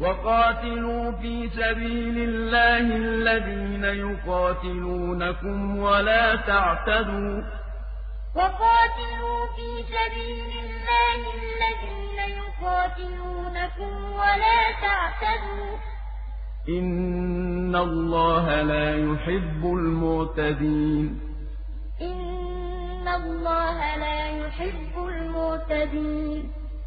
وقاتلوا في سبيل الله الذين يقاتلونكم ولا تعتدوا. وقاتلوا في سبيل الله الذين يقاتلونكم ولا تعتدوا. إن الله لا يحب المعتدين. إن الله لا يحب المعتدين.